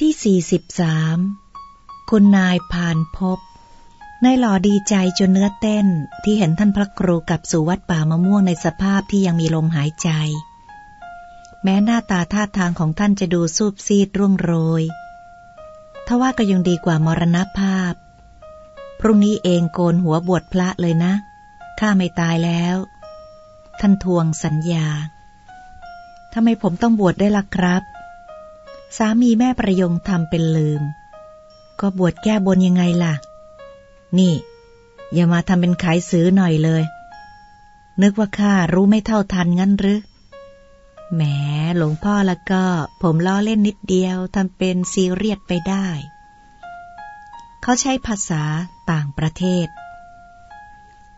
ที่ 43 คุณนายพานพบในหล่อดีใจจนเนื้อเต้นที่เห็นท่านพระครูกับสู่วัดป่ามะม่วงในสภาพที่ยังมีลมหายใจ แม้หน้าตาท่าทางของท่านจะดูซูบซีดร่วงโรย ทว่าก็ยังดีกว่ามรณภาพ พรุ่งนี้เองโกนหัวบวชพระเลยนะ ข้าไม่ตายแล้ว ท่านทวงสัญญาทำไมผมต้องบวชได้ล่ะครับ สามีแม่ประยงทำเป็นลืม ก็บวชแก้บนยังไงล่ะ นี่ อย่ามาทำเป็นขายซื้อหน่อยเลย นึกว่าข้ารู้ไม่เท่าทันงั้นหรือแหมหลวงพ่อแล้วก็ ผมล้อเล่นนิดเดียวทำเป็นซีเรียสไปได้ เขาใช้ภาษาต่างประเทศ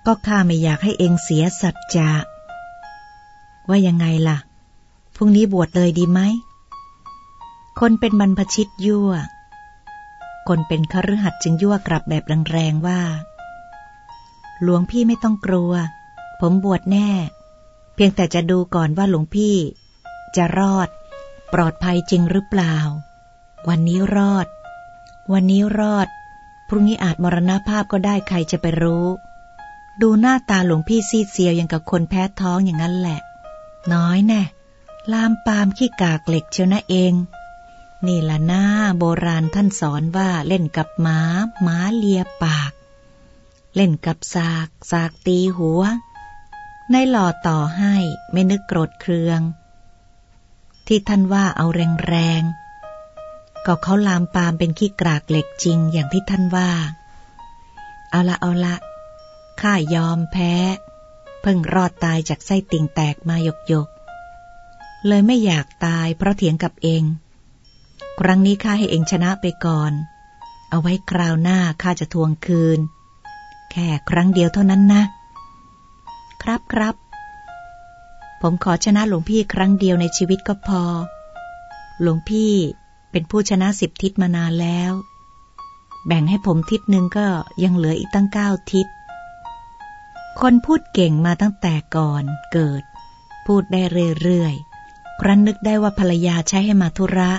ก็ข้าไม่อยากให้เองเสียสัจจะว่ายังไงล่ะ พรุ่งนี้บวชเลยดีไหม คนเป็นบรรพชิตยั่ว คนเป็นคฤหัสถ์จึงยั่วกลับแบบแรงๆว่า หลวงพี่ไม่ต้องกลัว ผมบวชแน่ เพียงแต่จะดูก่อนว่าหลวงพี่ จะรอด ปลอดภัยจริงหรือเปล่า วันนี้รอด วันนี้รอด พรุ่งนี้อาจมรณภาพก็ได้ใครจะไปรู้ ดูหน้าตาหลวงพี่ซีดเซียวยังกับคนแพ้ท้องอย่างนั้นแหละ น้อยแน่ลามปามขี้กากเหล็กเชียวนะเอง นี่ละหน้าโบราณท่านสอนว่าเล่นกับหมาหมาเลียปาก เล่นกับสากสากตีหัว ในหล่อต่อให้ไม่นึกโกรธเคือง ที่ท่านว่าเอาแรงๆก็เขาลามปามเป็นขี้กรากเหล็กจริงอย่างที่ท่านว่า เอาละเอาละข้ายอมแพ้ เพิ่งรอดตายจากไส้ติ่งแตกมาหยกหยกเลยไม่อยากตายเพราะเถียงกับเอง ครั้งนี้ข้าให้เองชนะไปก่อน เอาไว้คราวหน้าข้าจะทวงคืน แค่ครั้งเดียวเท่านั้นนะ ครับครับ ผมขอชนะหลวงพี่ครั้งเดียวในชีวิตก็พอ หลวงพี่เป็นผู้ชนะสิบทิศมานานแล้ว แบ่งให้ผมทิศหนึ่งก็ยังเหลืออีกตั้งเก้าทิศ คนพูดเก่งมาตั้งแต่ก่อนเกิด พูดได้เรื่อยๆ ครั้นนึกได้ว่าภรรยาใช้ให้มาธุระ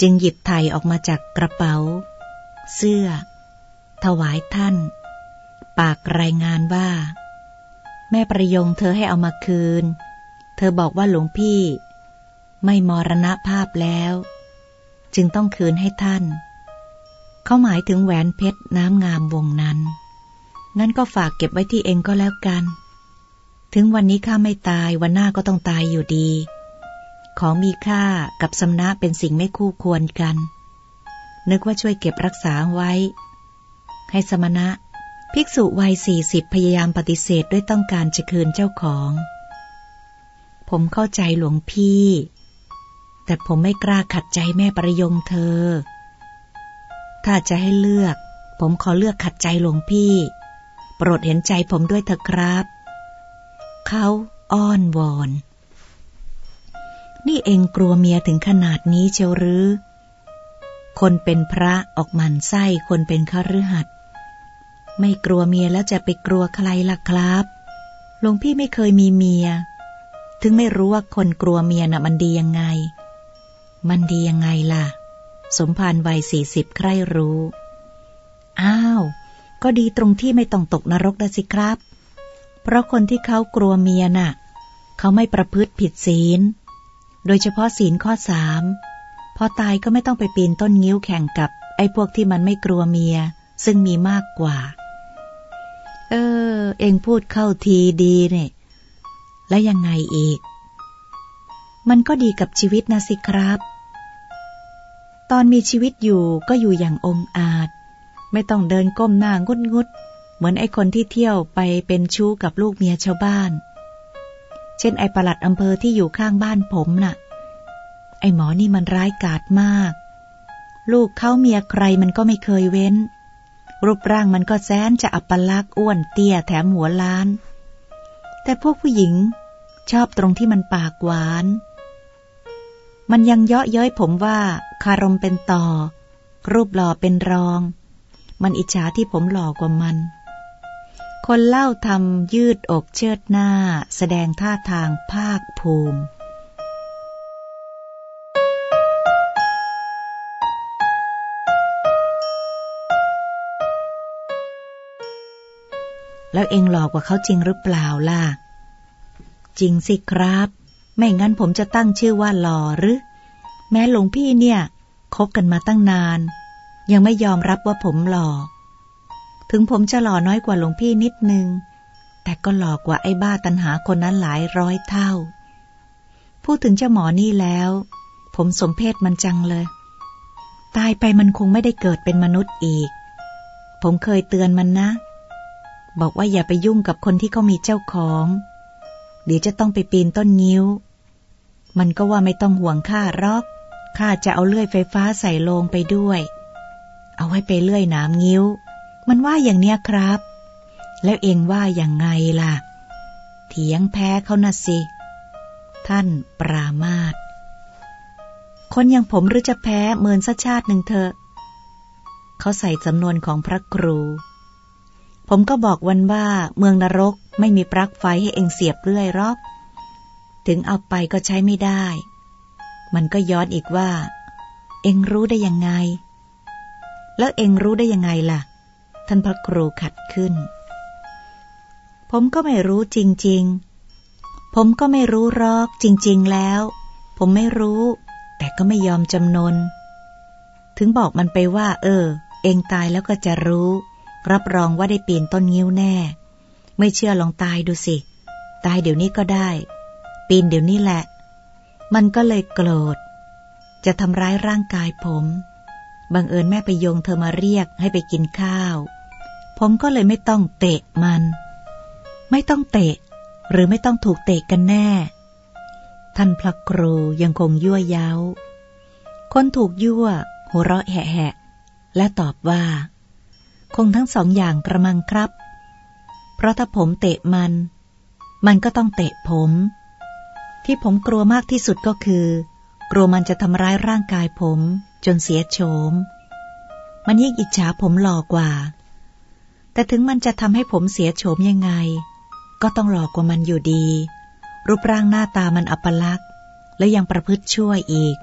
จึงหยิบไถ่ออกมาจากกระเป๋า เสื้อ ถวายท่าน ปากรายงานว่า แม่ประยงเธอให้เอามาคืน เธอบอกว่าหลวงพี่ ไม่มรณภาพแล้ว จึงต้องคืนให้ท่าน เขาหมายถึงแหวนเพชรน้ำงามวงนั้น งั้นก็ฝากเก็บไว้ที่เองก็แล้วกัน ถึงวันนี้ข้าไม่ตายวันหน้าก็ต้องตายอยู่ดี ของมีค่ากับสำนักเป็นสิ่งไม่คู่ควรกัน นึกว่าช่วยเก็บรักษาไว้ ให้สมณะ ภิกษุวัยสี่สิบพยายามปฏิเสธด้วยต้องการจะคืนเจ้าของ ผมเข้าใจหลวงพี่ แต่ผมไม่กล้าขัดใจแม่ประยงเธอ ถ้าจะให้เลือก ผมขอเลือกขัดใจหลวงพี่ โปรดเห็นใจผมด้วยเถอะครับ เขาอ้อนวอน นี่เองกลัวเมียถึงขนาดนี้เชียวหรือ คนเป็นพระออกมันไส้คนเป็นขรือหัดไม่กลัวเมียแล้วจะไปกลัวใครล่ะครับหลวงพี่ไม่เคยมีเมีย ถึงไม่รู้ว่าคนกลัวเมียน่ะมันดียังไง มันดียังไงล่ะ สมภารวัยสี่สิบใครรู้ อ้าว ก็ดีตรงที่ไม่ต้องตกนรกนะสิครับ เพราะคนที่เขากลัวเมียน่ะ เขาไม่ประพฤติผิดศีล โดยเฉพาะศีลข้อสามพอตายก็ไม่ต้องไปปีนต้นงิ้วแข่งกับ ไอ้พวกที่มันไม่กลัวเมีย ซึ่งมีมากกว่า เออ เองพูดเข้าทีดีเนี่ย แล้วยังไงอีก มันก็ดีกับชีวิตนะสิครับ ตอนมีชีวิตอยู่ก็อยู่อย่างองอาจ ไม่ต้องเดินก้มหน้างุดงุดเหมือนไอ้คนที่เที่ยวไปเป็นชู้กับลูกเมียชาวบ้าน เช่นไอ้ประหลัดอำเภอที่อยู่ข้างบ้านผมนะ่ะ อ้หมอนี่มันร้ายกาจมาก ลูกเขาเมียใครมันก็ไม่เคยเว้น รูปร่างมันก็แสนจะอัปลักษ์อ้วนเตี้ยแถมหัวล้าน แต่พวกผู้หญิงชอบตรงที่มันปากหวาน มันยังเยาะเย้ยผมว่าคารมเป็นต่อ รูปหล่อเป็นรอง มันอิจฉาที่ผมหล่อกว่ามัน คนเล่าทำยืดอกเชิดหน้า แสดงท่าทางภาคภูมิ แล้วเองหลอกกว่าเขาจริงหรือเปล่าล่ะ จริงสิครับ ไม่งั้นผมจะตั้งชื่อว่าหล่อหรือ แม้หลวงพี่เนี่ยคบกันมาตั้งนาน ยังไม่ยอมรับว่าผมหล่อถึงผมจะหล่อน้อยกว่าหลวงพี่นิดนึง แต่ก็หล่อกว่าไอ้บ้าตันหาคนนั้นหลายร้อยเท่า พูดถึงเจ้าหมอนี่แล้ว ผมสมเพศมันจังเลย ตายไปมันคงไม่ได้เกิดเป็นมนุษย์อีก ผมเคยเตือนมันนะ บอกว่าอย่าไปยุ่งกับคนที่เขามีเจ้าของ เดี๋ยวจะต้องไปปีนต้นงิ้ว มันก็ว่าไม่ต้องห่วงค่ารอกข้าจะเอาเลื่อยไฟฟ้าใส่ลงไปด้วย เอาไว้ไปเลื่อยหนามงิ้ว มันว่าอย่างเนี้ยครับ แล้วเองว่าอย่างไงล่ะ เถียงแพ้เขาน่ะสิ ท่านปรามาตคนอย่างผมหรือจะแพ้เมินสักชาติหนึ่งเถอะ เขาใส่สำนวนของพระครู ผมก็บอกวันว่าเมืองนรกไม่มีปลั๊กไฟให้เองเสียบเลื่อยรอกถึงเอาไปก็ใช้ไม่ได้ มันก็ย้อนอีกว่า เองรู้ได้ยังไง แล้วเองรู้ได้ยังไงล่ะ ท่านพระครูขัดขึ้น ผมก็ไม่รู้จริง ๆ ผมก็ไม่รู้รอกจริง ๆ แล้ว ผมไม่รู้ แต่ก็ไม่ยอมจำนน ถึงบอกมันไปว่า เออ เองตายแล้วก็จะรู้ รับรองว่าได้ปีนต้นงิ้วแน่ ไม่เชื่อลองตายดูสิ ตายเดี๋ยวนี้ก็ได้ ปีนเดี๋ยวนี้แหละ มันก็เลยโกรธ จะทำร้ายร่างกายผมบังเอิญแม่ไปโยงเธอมาเรียกให้ไปกินข้าว ผมก็เลยไม่ต้องเตะมัน ไม่ต้องเตะ หรือไม่ต้องถูกเตะกันแน่ ท่านพระครูยังคงยั่วเย้า คนถูกยั่ว หัวเราะแหะและตอบว่า คงทั้งสองอย่างกระมังครับ เพราะถ้าผมเตะมัน มันก็ต้องเตะผม ที่ผมกลัวมากที่สุดก็คือ กลัวมันจะทำร้ายร่างกายผมจนเสียโฉม มันยิ่งอิจฉาผมหล่อกว่า แต่ถึงมันจะทำให้ผมเสียโฉมยังไง ก็ต้องหลอกกว่ามันอยู่ดี รูปร่างหน้าตามันอัปลักษณ์ และยังประพฤติชั่วอีก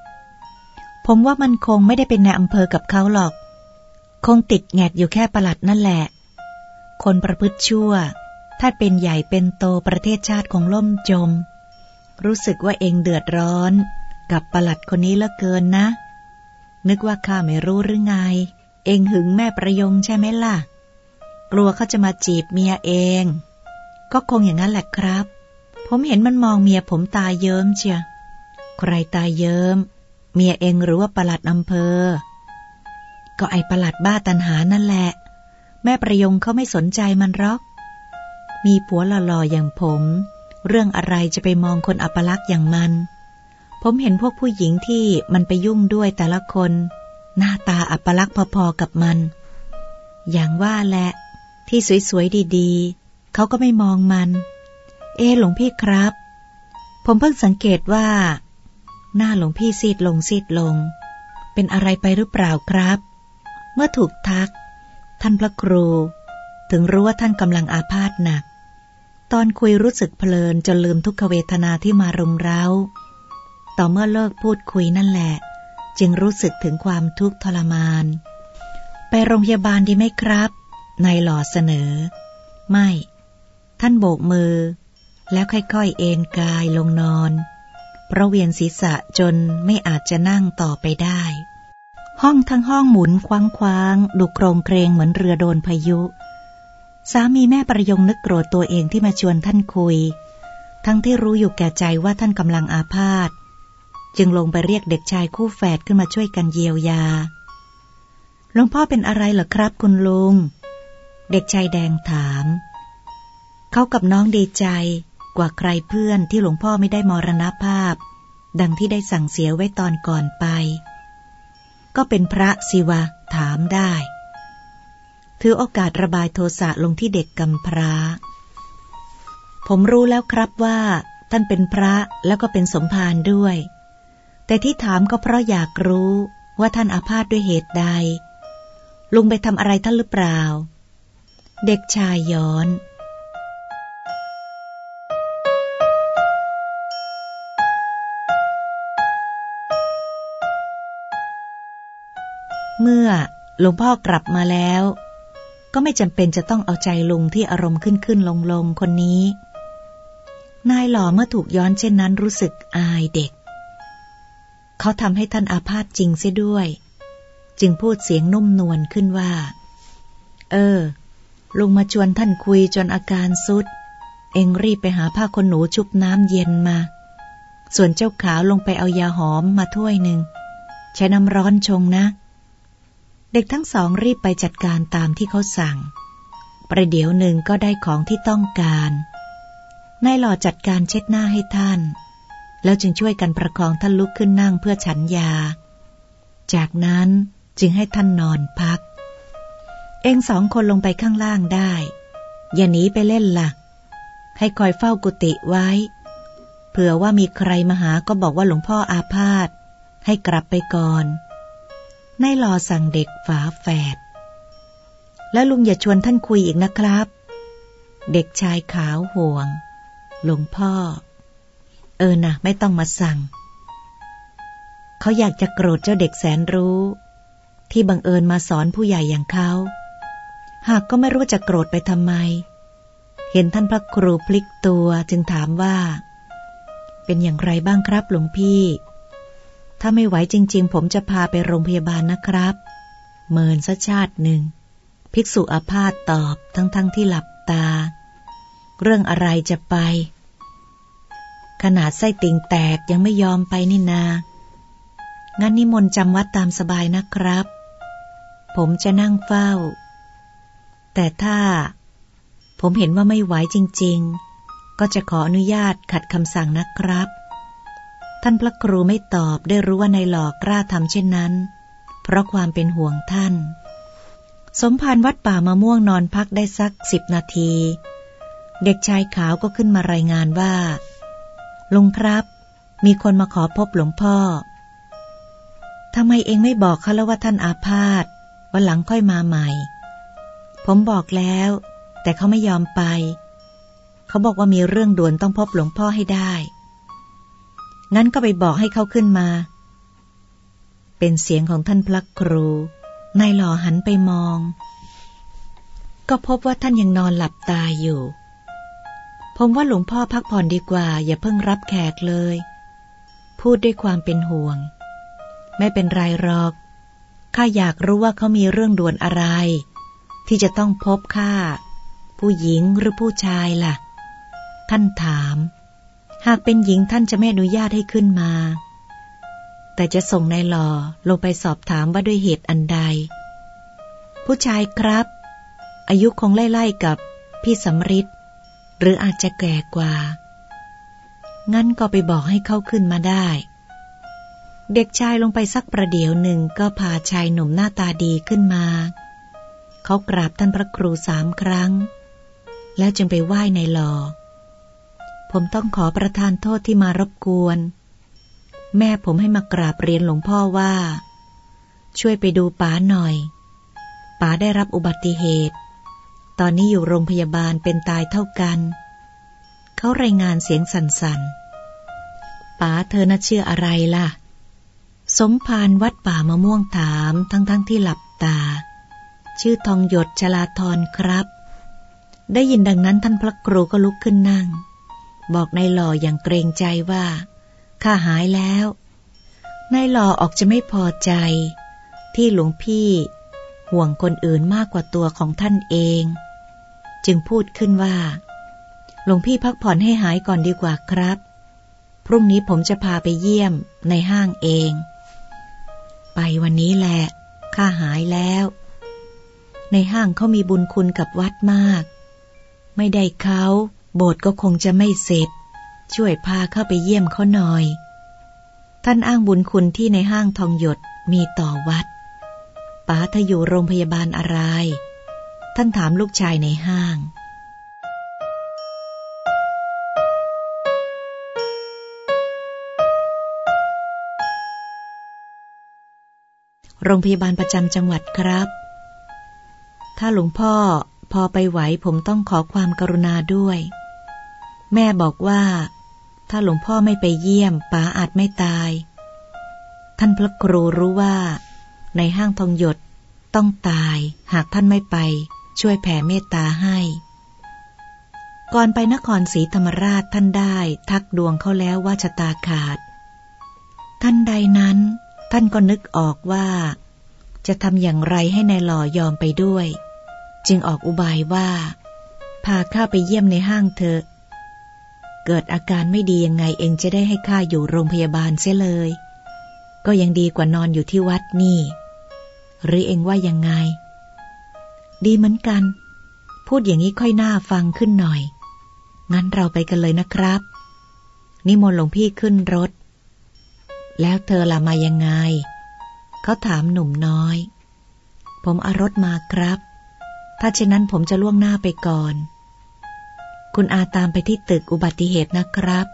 ผมว่ามันคงไม่ได้เป็นในอำเภอกับเขาหรอก คงติดแงกอยู่แค่ประหลัดนั่นแหละ คนประพฤติชั่ว ถ้าเป็นใหญ่เป็นโตประเทศชาติคงล่มจม รู้สึกว่าเองเดือดร้อน กับประหลัดคนนี้เหลือเกินนะ นึกว่าข้าไม่รู้หรือไง เองหึงแม่ประยงใช่ไหมล่ะ กลัวเขาจะมาจีบเมียเอง ก็คงอย่างนั้นแหละครับ ผมเห็นมันมองเมียผมตายเยิ้มเชียใครตายเยิ้ม เมียเองหรือว่าประหลัดอำเภอ ก็ไอประหลัดบ้าตันหานั่นแหละ แม่ประยงเขาไม่สนใจมันหรอก มีผัวหล่อๆอย่างผม เรื่องอะไรจะไปมองคนอัปลักษ์อย่างมัน ผมเห็นพวกผู้หญิงที่มันไปยุ่งด้วยแต่ละคน หน้าตาอัปลักษ์พอๆกับมัน อย่างว่าแหละ ที่สวยๆดีๆ เขาก็ไม่มองมัน เอหลวงพี่ครับ ผมเพิ่งสังเกตว่า หน้าหลวงพี่ซีดลงซีดลง เป็นอะไรไปหรือเปล่าครับ เมื่อถูกทัก ท่านพระครู ถึงรู้ว่าท่านกำลังอาพาธหนัก ตอนคุยรู้สึกเพลินจนลืมทุกขเวทนาที่มารุมเร้า ต่อเมื่อเลิกพูดคุยนั่นแหละ จึงรู้สึกถึงความทุกข์ทรมาน ไปโรงพยาบาลดีไหมครับ นายหล่อเสนอ ไม่ ท่านโบกมือ แล้วค่อยๆเอนกายลงนอน เพราะเวียนศีรษะจนไม่อาจจะนั่งต่อไปได้ ห้องทั้งห้องหมุนคว้างๆดูโครงเครงเหมือนเรือโดนพายุ สามีแม่ประยงนึกโกรธตัวเองที่มาชวนท่านคุย ทั้งที่รู้อยู่แก่ใจว่าท่านกำลังอาพาธจึงลงไปเรียกเด็กชายคู่แฝดขึ้นมาช่วยกันเยียวยาหลวงพ่อเป็นอะไรเหรอครับคุณลุง เด็กชายแดงถาม เขากับน้องดีใจกว่าใครเพื่อนที่หลวงพ่อไม่ได้มรณภาพ ดังที่ได้สั่งเสียไว้ตอนก่อนไป ก็เป็นพระศิวะถามได้ ถือโอกาสระบายโทสะลงที่เด็กกำพร้า ผมรู้แล้วครับว่า ท่านเป็นพระแล้วก็เป็นสมภารด้วย แต่ที่ถามก็เพราะอยากรู้ว่าท่านอาพาธด้วยเหตุใด ลุงไปทำอะไรท่านหรือเปล่า เด็กชายย้อน เมื่อหลวงพ่อกลับมาแล้ว ก็ไม่จำเป็นจะต้องเอาใจลุงที่อารมณ์ขึ้นขึ้นลงลงคนนี้ นายหล่อเมื่อถูกย้อนเช่นนั้นรู้สึกอายเด็ก เขาทำให้ท่านอาพาธจริงเสียด้วย จึงพูดเสียงนุ่มนวลขึ้นว่า เออ ลุงมาชวนท่านคุยจนอาการสุด เอ็งรีบไปหาผ้าขนหนูชุบน้ำเย็นมา ส่วนเจ้าขาวลงไปเอายาหอมมาถ้วยหนึ่งใช้น้ำร้อนชงนะ เด็กทั้งสองรีบไปจัดการตามที่เขาสั่ง ประเดี๋ยวหนึ่งก็ได้ของที่ต้องการนายหล่อจัดการเช็ดหน้าให้ท่าน แล้วจึงช่วยกันประคองท่านลุกขึ้นนั่งเพื่อฉันยา จากนั้นจึงให้ท่านนอนพัก เองสองคนลงไปข้างล่างได้ อย่าหนีไปเล่นละ่ะ ให้คอยเฝ้ากุฏิไว้ เผื่อว่ามีใครมาหาก็บอกว่าหลวงพ่ออาพาธให้กลับไปก่อน นายรอสั่งเด็กฝาแฝด แล้วลุงอย่าชวนท่านคุยอีกนะครับ เด็กชายขาวห่วง หลวงพ่อ เออนะไม่ต้องมาสั่ง เขาอยากจะโกรธเจ้าเด็กแสนรู้ ที่บังเอิญมาสอนผู้ใหญ่อย่างเขา หากก็ไม่รู้จะโกรธไปทำไม เห็นท่านพระครูพลิกตัวจึงถามว่า เป็นอย่างไรบ้างครับหลวงพี่ ถ้าไม่ไหวจริง ๆ ผมจะพาไปโรงพยาบาลนะครับ เมินสัชาติหนึ่ง ภิกษุอาพาธตอบทั้งๆทที่หลับตา เรื่องอะไรจะไป ขนาดไส้ติ่งแตกยังไม่ยอมไปนี่นา งั้นนิมนต์จำวัดตามสบายนะครับ ผมจะนั่งเฝ้า แต่ถ้า ผมเห็นว่าไม่ไหวจริง ๆ ก็จะขออนุญาตขัดคำสั่งนะครับ ท่านพระครูไม่ตอบได้รู้ว่านายหลอกกล้าทำเช่นนั้น เพราะความเป็นห่วงท่าน สมภารวัดป่ามะม่วงนอนพักได้สักสิบนาที เด็กชายขาวก็ขึ้นมารายงานว่าลุงครับ มีคนมาขอพบหลวงพ่อทำไมเองไม่บอกเขาแล้วว่าท่านอาพาธวันหลังค่อยมาใหม่ ผมบอกแล้ว แต่เขาไม่ยอมไป เขาบอกว่ามีเรื่องด่วนต้องพบหลวงพ่อให้ได้ งั้นก็ไปบอกให้เขาขึ้นมา เป็นเสียงของท่านพระครู นายหล่อหันไปมอง ก็พบว่าท่านยังนอนหลับตาอยู่ ผมว่าหลวงพ่อพักผ่อนดีกว่า อย่าเพิ่งรับแขกเลย พูดด้วยความเป็นห่วง ไม่เป็นไรหรอก ข้าอยากรู้ว่าเขามีเรื่องด่วนอะไร ที่จะต้องพบข้า ผู้หญิงหรือผู้ชายล่ะ ท่านถาม หากเป็นหญิงท่านจะไม่อนุญาตให้ขึ้นมา แต่จะส่งนายหล่อลงไปสอบถามว่าด้วยเหตุอันใด ผู้ชายครับ อายุคงไล่ๆกับพี่สำริดหรืออาจจะแก่กว่า งั้นก็ไปบอกให้เขาขึ้นมาได้ เด็กชายลงไปสักประเดี๋ยวหนึ่งก็พาชายหนุ่มหน้าตาดีขึ้นมา เขากราบท่านพระครูสามครั้ง แล้วจึงไปไหว้ในหล่อ ผมต้องขอประทานโทษที่มารบกวน แม่ผมให้มากราบเรียนหลวงพ่อว่า ช่วยไปดูป๋าหน่อย ป๋าได้รับอุบัติเหตุ ตอนนี้อยู่โรงพยาบาลเป็นตายเท่ากัน เขารายงานเสียงสัน่นๆป๋าเธอน่าเชื่ออะไรล่ะ สมภารวัดป่ามะม่วงถามทั้งๆทที่หลับตา ชื่อทองหยดชลาทรครับ ได้ยินดังนั้นท่านพระครูก็ลุกขึ้นนั่ง บอกนายหล่ออย่างเกรงใจว่า ข้าหายแล้ว นายหล่อออกจะไม่พอใจ ที่หลวงพี่ ห่วงคนอื่นมากกว่าตัวของท่านเอง จึงพูดขึ้นว่า หลวงพี่พักผ่อนให้หายก่อนดีกว่าครับ พรุ่งนี้ผมจะพาไปเยี่ยมในห้างเอง ไปวันนี้แหละ ข้าหายแล้ว ในห้างเขามีบุญคุณกับวัดมาก ไม่ได้เขา โบสถ์ก็คงจะไม่เสร็จ ช่วยพาเข้าไปเยี่ยมเขาหน่อย ท่านอ้างบุญคุณที่ในห้างทองหยดมีต่อวัดป๋าเธออยู่โรงพยาบาลอะไร ท่านถามลูกชายในห้าง โรงพยาบาลประจำจังหวัดครับ ถ้าหลวงพ่อพอไปไหวผมต้องขอความกรุณาด้วย แม่บอกว่า ถ้าหลวงพ่อไม่ไปเยี่ยมป๋าอาจไม่ตาย ท่านพระครูรู้ว่า ในห้างทองหยดต้องตายหากท่านไม่ไป ช่วยแผ่เมตตาให้ ก่อนไปนครศรีธรรมราชท่านได้ ทักดวงเขาแล้วว่าชะตาขาด ท่านใดนั้น ท่านก็นึกออกว่า จะทำอย่างไรให้ในายหล่อยอมไปด้วย จึงออกอุบายว่า พาข้าไปเยี่ยมในห้างเถอะ เกิดอาการไม่ดียังไงเองจะได้ให้ข้าอยู่โรงพยาบาลเสียเลย ก็ยังดีกว่านอนอยู่ที่วัดนี่ หรือเองว่ายังไง ดีเหมือนกัน พูดอย่างนี้ค่อยน่าฟังขึ้นหน่อย งั้นเราไปกันเลยนะครับ นิมนต์หลวงพี่ขึ้นรถ แล้วเธอละมายังไง เขาถามหนุ่มน้อย ผมอารถมาครับ ถ้าเช่นนั้นผมจะล่วงหน้าไปก่อน คุณอาตามไปที่ตึกอุบัติเหตุนะครับ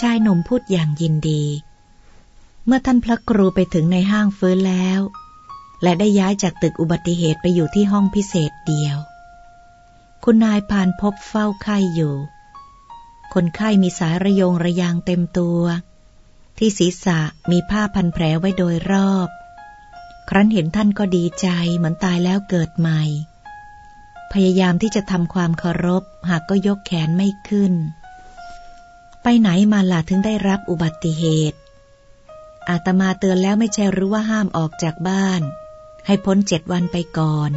ชายหนุ่มพูดอย่างยินดี เมื่อท่านพระครูไปถึงในห้างฟื้นแล้ว และได้ย้ายจากตึกอุบัติเหตุไปอยู่ที่ห้องพิเศษเดียว คุณนายพานพบเฝ้าไข้อยู่ คนไข้มีสายระยงระยางเต็มตัว ที่ศีรษะมีผ้าพันแผลไว้โดยรอบ ครั้นเห็นท่านก็ดีใจเหมือนตายแล้วเกิดใหม่ พยายามที่จะทำความเคารพ หากก็ยกแขนไม่ขึ้น ไปไหนมาล่ะถึงได้รับอุบัติเหตุ อาตมาเตือนแล้วไม่ใช่รู้ว่าห้ามออกจากบ้าน ให้พ้นเจ็ดวันไปก่อน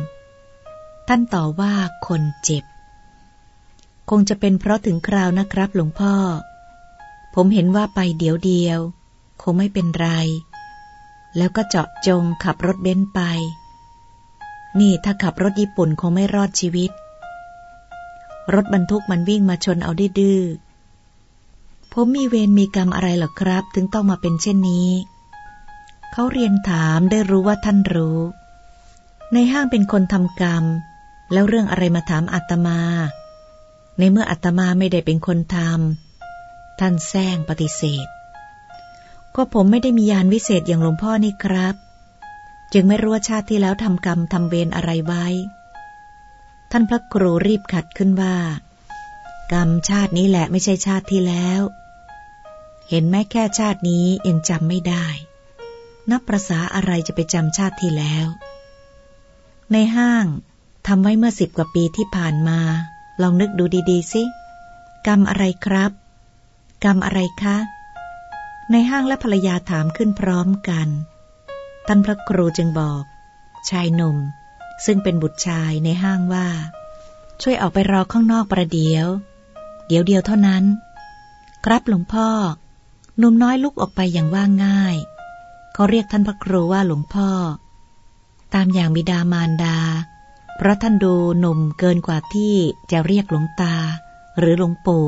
ท่านต่อว่าคนเจ็บ คงจะเป็นเพราะถึงคราวนะครับหลวงพ่อ ผมเห็นว่าไปเดี๋ยวเดียว คงไม่เป็นไร แล้วก็เจาะจงขับรถเบนซ์ไป นี่ถ้าขับรถญี่ปุ่นคงไม่รอดชีวิต รถบรรทุกมันวิ่งมาชนเอาดื้อผมมีเวรมีกรรมอะไรหรอครับ ถึงต้องมาเป็นเช่นนี้ เขาเรียนถามได้รู้ว่าท่านรู้ ในห้างเป็นคนทำกรรม แล้วเรื่องอะไรมาถามอาตมา ในเมื่ออาตมาไม่ได้เป็นคนทำท่านแซงปฏิเสธ ก็ผมไม่ได้มียานวิเศษอย่างหลวงพ่อนี่ครับ จึงไม่รู้ว่าชาติที่แล้วทำกรรมทำเวรอะไรไว้ ท่านพระครูรีบขัดขึ้นว่า กรรมชาตินี้แหละไม่ใช่ชาติที่แล้ว เห็นแม้แค่ชาตินี้ยังจำไม่ได้ นับประษาอะไรจะไปจำชาติที่แล้ว ในห้างทำไว้เมื่อสิบกว่าปีที่ผ่านมา ลองนึกดูดีๆสิ กรรมอะไรครับ กรรมอะไรคะ ในห้างและภรรยาถามขึ้นพร้อมกัน ท่านพระครูจึงบอก ชายหนุ่ม ซึ่งเป็นบุตรชายในห้างว่า ช่วยออกไปรอข้างนอกประเดี๋ยว เดี๋ยวเดียวเท่านั้น ครับหลวงพ่อหนุ่มน้อยลุกออกไปอย่างว่าง่าย เขาเรียกท่านพระครูว่าหลวงพ่อ ตามอย่างบิดามารดา เพราะท่านดูหนุ่มเกินกว่าที่จะเรียกหลวงตา หรือหลวงปู่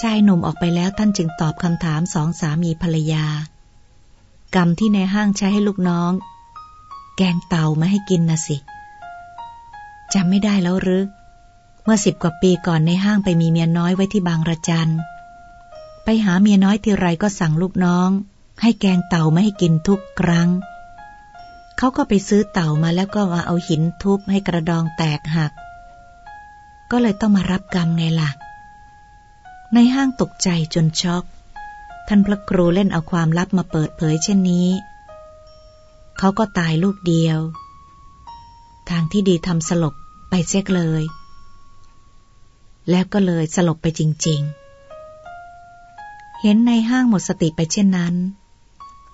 ชายหนุ่มออกไปแล้วท่านจึงตอบคำถามสองสามีภรรยา กรรมที่ในห้างใช้ให้ลูกน้อง แกงเต่ามาให้กินนะสิจำไม่ได้แล้วหรือเมื่อสิบกว่าปีก่อนในห้างไปมีเมียน้อยไว้ที่บางระจัน ไปหาเมียน้อยทีไรก็สั่งลูกน้อง ให้แกงเต่ามาให้กินทุกครั้ง เขาก็ไปซื้อเต่ามาแล้วก็มาเอาหินทุบให้กระดองแตกหัก ก็เลยต้องมารับกรรมไงล่ะ ในห้างตกใจจนช็อก ท่านพระครูเล่นเอาความลับมาเปิดเผยเช่นนี้ เขาก็ตายลูกเดียว ทางที่ดีทำสลบไปเสียเลย แล้วก็เลยสลบไปจริง ๆ เห็นในห้างหมดสติไปเช่นนั้น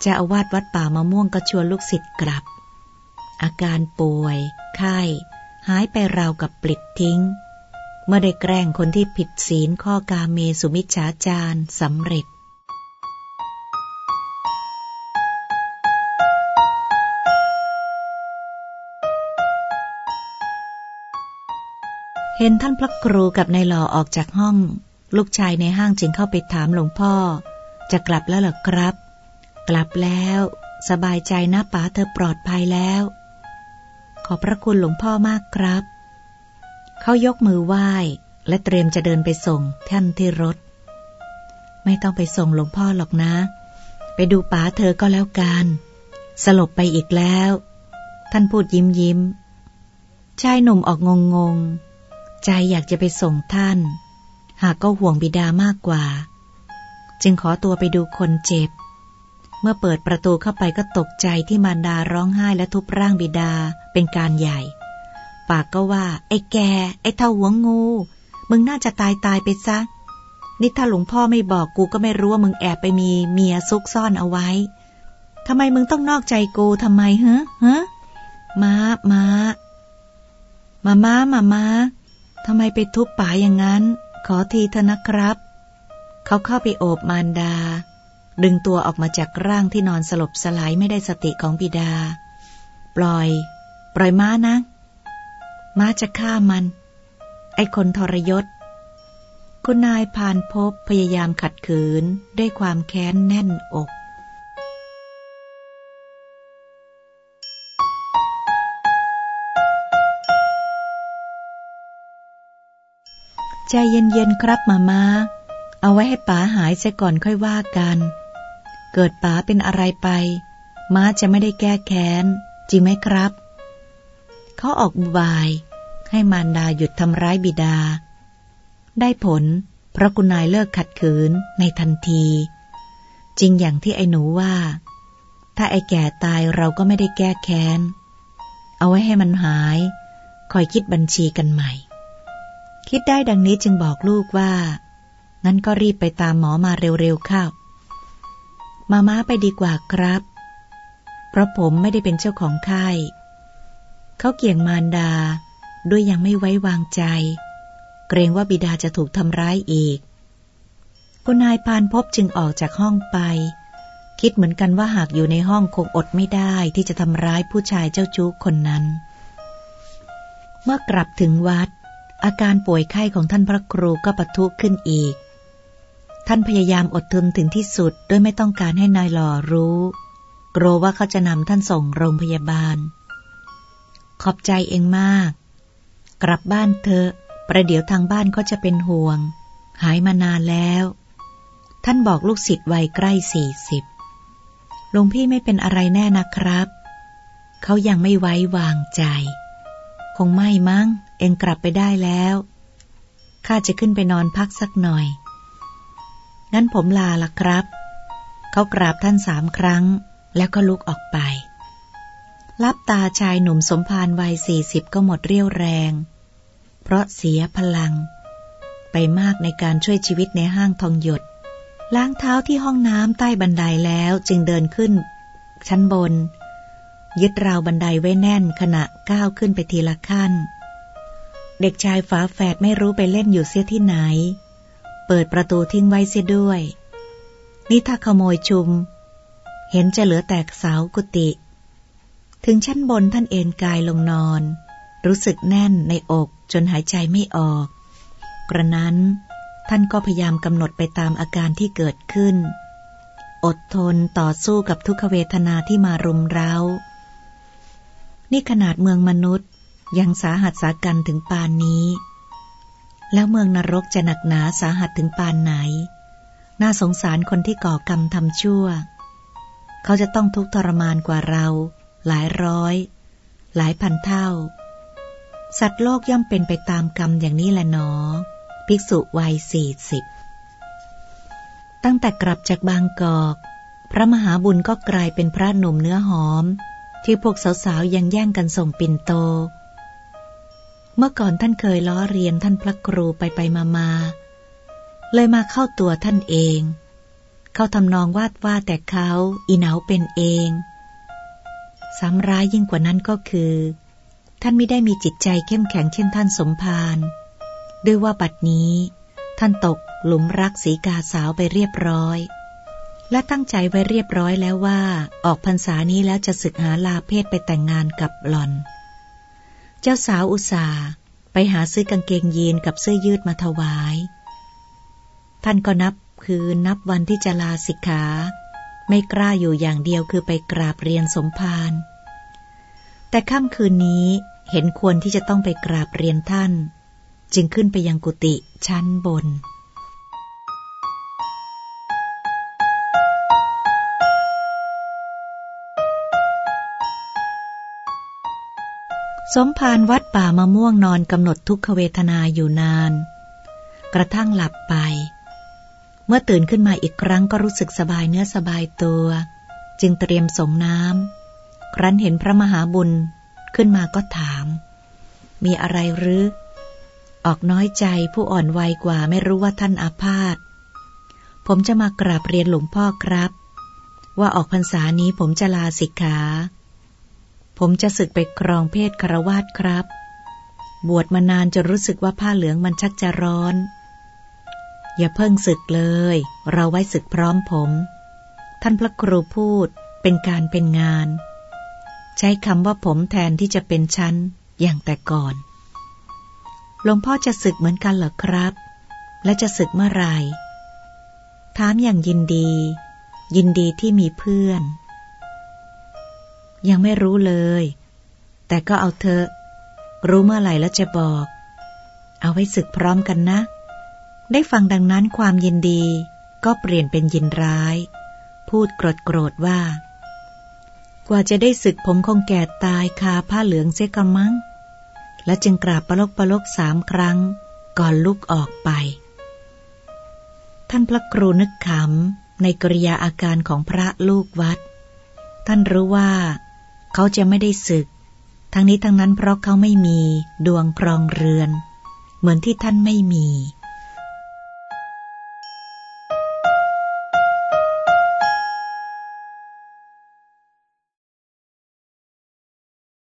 จะอาวาดวัดป่ามะม่วงก็ชวนลูกศิษย์กลับ อาการป่วย ไข้ หายไปราวกับปลิดทิ้ง เมื่อได้แกล้งคนที่ผิดศีลข้อกาเมสุมิจฉาจารสำเร็จ เห็นท่านพระครูกับนายหล่อออกจากห้อง ลูกชายในห้างจึงเข้าไปถามหลวงพ่อ จะกลับแล้วหรอครับ กลับแล้ว สบายใจนะป๋าเธอปลอดภัยแล้ว ขอบพระคุณหลวงพ่อมากครับ เขายกมือไหว้ และเตรียมจะเดินไปส่งท่านที่รถ ไม่ต้องไปส่งหลวงพ่อหรอกนะ ไปดูป๋าเธอก็แล้วกัน สลบไปอีกแล้ว ท่านพูดยิ้มยิ้มชายหนุ่มออกงงง ใจอยากจะไปส่งท่าน หากก็ห่วงบิดามากกว่า จึงขอตัวไปดูคนเจ็บ เมื่อเปิดประตูเข้าไปก็ตกใจที่มารดาร้องไห้และทุบร่างบิดาเป็นการใหญ่ ปากก็ว่า ไอ้แก ไอ้เท่าหัวงู มึงน่าจะตายตายไปซะ นี่ถ้าหลวงพ่อไม่บอกกูก็ไม่รู้ว่ามึงแอบไปมีเมียซุกซ่อนเอาไว้ทำไมมึงต้องนอกใจกูทำไมเฮ้ฮะม้าม้ามาม้ามาม้า ทำไมไปทุบป่าอย่างนั้น ขอทีเถอะนะครับ เขาเข้าไปโอบมารดา ดึงตัวออกมาจากร่างที่นอนสลบสลายไม่ได้สติของบิดา ปล่อย ปล่อยม้านะ ม้าจะฆ่ามัน ไอ้คนทรยศ คุณนายพานพบพยายามขัดขืนด้วยความแค้นแน่นอก ใจเย็นๆครับมามาเอาไว้ให้ป๋าหายซะก่อนค่อยว่ากัน เกิดป๋าเป็นอะไรไป ม้าจะไม่ได้แก้แค้น จริงไหมครับ เขาออกบุบาย ให้มารดาหยุดทำร้ายบิดา ได้ผล เพราะคุณนายเลิกขัดขืนในทันที จริงอย่างที่ไอ้หนูว่า ถ้าไอ้แก่ตายเราก็ไม่ได้แก้แค้น เอาไว้ให้มันหาย คอยคิดบัญชีกันใหม่ คิดได้ดังนี้จึงบอกลูกว่า งั้นก็รีบไปตามหมอมาเร็วๆเข้า มาม้าไปดีกว่าครับ เพราะผมไม่ได้เป็นเจ้าของไข้เขาเกี่ยงมารดา ด้วยยังไม่ไว้วางใจ เกรงว่าบิดาจะถูกทำร้ายอีก คุณนายพานพบจึงออกจากห้องไป คิดเหมือนกันว่าหากอยู่ในห้องคงอดไม่ได้ที่จะทำร้ายผู้ชายเจ้าชู้คนนั้น เมื่อกลับถึงวัด อาการป่วยไข้ของท่านพระครูก็ปะทุขึ้นอีก ท่านพยายามอดทนถึงที่สุดโดยไม่ต้องการให้นายหล่อรู้ กลัวว่าเขาจะนำท่านส่งโรงพยาบาล ขอบใจเองมาก กลับบ้านเถอะประเดี๋ยวทางบ้านเขาจะเป็นห่วง หายมานานแล้ว ท่านบอกลูกศิษย์วัยใกล้สี่สิบหลวงพี่ไม่เป็นอะไรแน่นะครับ เขายังไม่ไว้วางใจ คงไม่มั้ง เองกลับไปได้แล้ว ข้าจะขึ้นไปนอนพักสักหน่อย งั้นผมลาละครับ เขากราบท่านสามครั้ง แล้วก็ลุกออกไป ลับตาชายหนุ่มสมภารวัยสี่สิบก็หมดเรี่ยวแรง เพราะเสียพลัง ไปมากในการช่วยชีวิตในห้างทองหยด ล้างเท้าที่ห้องน้ำใต้บันไดแล้วจึงเดินขึ้น ชั้นบนยึดราวบันไดไว้แน่นขณะก้าวขึ้นไปทีละขั้น เด็กชายฝาแฝดไม่รู้ไปเล่นอยู่เสียที่ไหน เปิดประตูทิ้งไว้เสียด้วย นี่ถ้าขโมยชุม เห็นจะเหลือแตกเสากุฏิ ถึงชั้นบนท่านเอนกายลงนอน รู้สึกแน่นในอกจนหายใจไม่ออก กระนั้นท่านก็พยายามกำหนดไปตามอาการที่เกิดขึ้น อดทนต่อสู้กับทุกขเวทนาที่มารุมเร้า นี่ขนาดเมืองมนุษย์ ยังสาหัสสากันถึงปานนี้ แล้วเมืองนรกจะหนักหนาสาหัสถึงปานไหน น่าสงสารคนที่ก่อกรรมทำชั่ว เขาจะต้องทุกข์ทรมานกว่าเรา หลายร้อย หลายพันเท่า สัตว์โลกย่อมเป็นไปตามกรรมอย่างนี้แหละหนอ ภิกษุวัยสี่สิบตั้งแต่กลับจากบางกอก พระมหาบุญก็กลายเป็นพระหนุ่มเนื้อหอม ที่พวกสาวๆยังแย่งกันส่งปิ่นโต เมื่อก่อนท่านเคยล้อเรียนท่านพระครูไปไปมามาเลยมาเข้าตัวท่านเอง เขาทำนองวาดว่าแต่เขาอีเหนาเป็นเอง ซ้ำร้ายยิ่งกว่านั้นก็คือ ท่านไม่ได้มีจิตใจเข้มแข็งเช่นท่านสมภารด้วยว่าบัดนี้ ท่านตกหลุมรักสีกาสาวไปเรียบร้อย และตั้งใจไว้เรียบร้อยแล้วว่า ออกพรรษานี้แล้วจะศึกหาลาเพศไปแต่งงานกับหล่อน เจ้าสาวอุตสาไปหาซื้อกางเกงยีนกับเสื้อยืดมาถวาย ท่านก็นับคือนับวันที่จะลาสิกขา ไม่กล้าอยู่อย่างเดียวคือไปกราบเรียนสมภารแต่ค่ำคืนนี้เห็นควรที่จะต้องไปกราบเรียนท่าน จึงขึ้นไปยังกุฏิชั้นบน สมภารวัดป่ามะม่วงนอนกำหนดทุกขเวทนาอยู่นาน กระทั่งหลับไป เมื่อตื่นขึ้นมาอีกครั้งก็รู้สึกสบายเนื้อสบายตัว จึงเตรียมส่งน้ำครั้นเห็นพระมหาบุญขึ้นมาก็ถาม มีอะไรหรือ ออกน้อยใจผู้อ่อนวัยกว่าไม่รู้ว่าท่านอาพาธผมจะมากราบเรียนหลวงพ่อครับ ว่าออกพรรษานี้ผมจะลาสิกขา ผมจะศึกไปครองเพศครวาสครับ บวชมานานจนรู้สึกว่าผ้าเหลืองมันชักจะร้อน อย่าเพิ่งศึกเลย เราไว้ศึกพร้อมผม ท่านพระครูพูดเป็นการเป็นงาน ใช้คำว่าผมแทนที่จะเป็นชั้นอย่างแต่ก่อนหลวงพ่อจะศึกเหมือนกันเหรอครับ และจะศึกเมื่อไหร่ถามอย่างยินดี ยินดีที่มีเพื่อน ยังไม่รู้เลย แต่ก็เอาเถอะ รู้เมื่อไหร่แล้วจะบอก เอาไว้ศึกพร้อมกันนะ ได้ฟังดังนั้นความยินดีก็เปลี่ยนเป็นยินร้าย พูดโกรธโกรธว่า กว่าจะได้ศึกผมคงแก่ตายคาผ้าเหลืองเสียกมั้ง และจึงกราบปลกปลกสามครั้ง ก่อนลุกออกไป ท่านพระครูนึกขำในกริยาอาการของพระลูกวัด ท่านรู้ว่า เขาจะไม่ได้ศึก ทั้งนี้ทั้งนั้นเพราะเขาไม่มีดวงครองเรือน เหมือนที่ท่านไม่มี